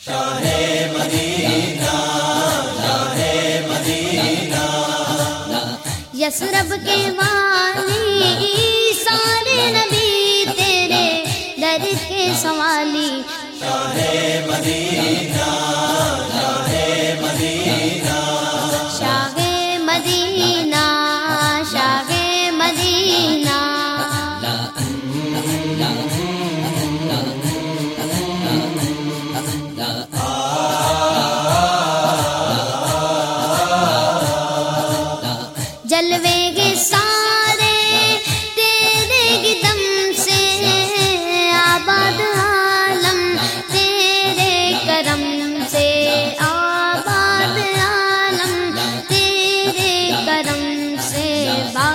شاہ مدینہ شاہ مدینہ یسرب کے والی سارے نبی تیرے در کے سوالی شاہ مدینہ شاہ مدینہ شاہ مدینہ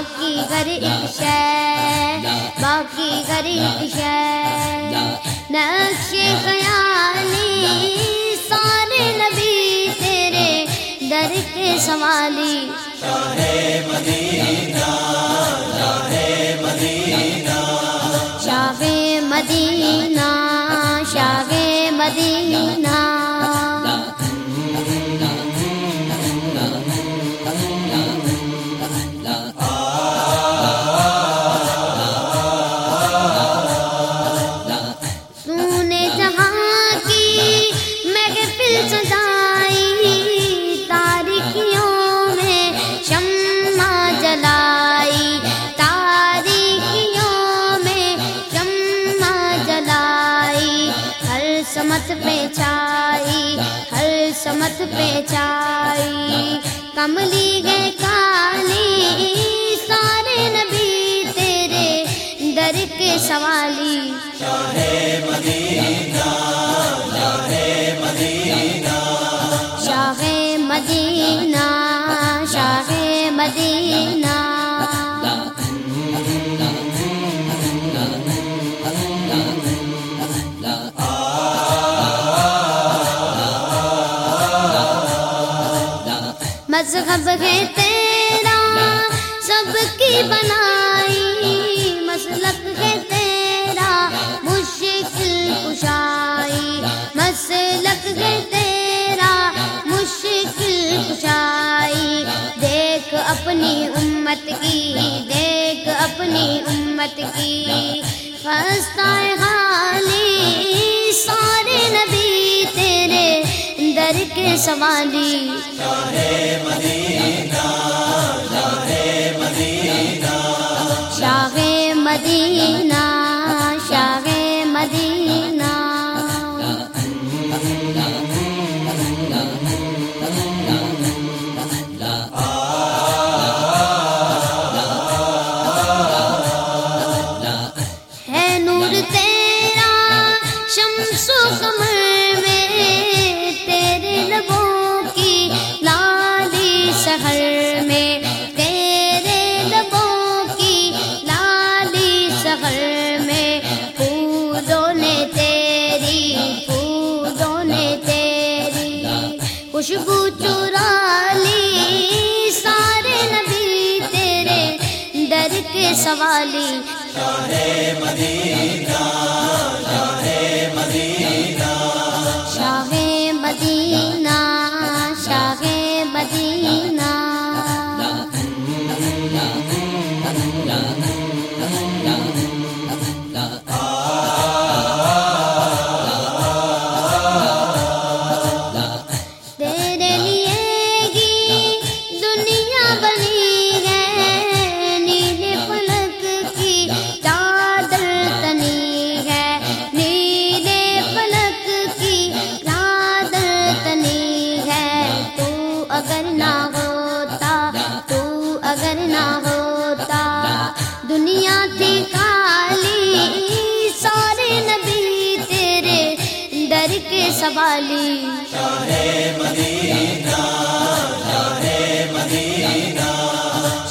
باقی شے باقی شے نقش خیالی سارے نبی تیرے در کے سوالی شاہ مدینہ سمت پہ چھائی ہر سمت پہ چھائی کملی گئے کالی سارے نبی تیرے در کے سوالی شاہ مدینہ شاہ مذہب ہے تیرا، سب کی بنائی مسلک ہے تیرا مشکل کشائی مسلک ہے تیرا مشکل کشائی۔ دیکھ اپنی امت کی، دیکھ اپنی امت کی۔ خستہ حالی سارے در کے سوالی شاہ مدینہ۔ سوالی۔ مدینہ مدینہ اگر نہ ہوتا، تو اگر نہ ہوتا، دنیا تھی کالی، سارے نبی تیرے در کے سوالی۔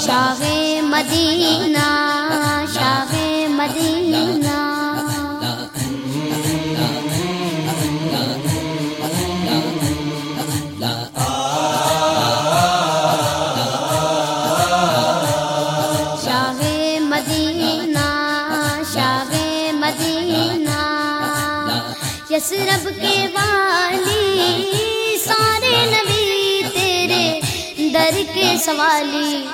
شاہ مدینہ شاہ مدینہ۔ یسرب کے والی سارے نبی تیرے در کے سوالی۔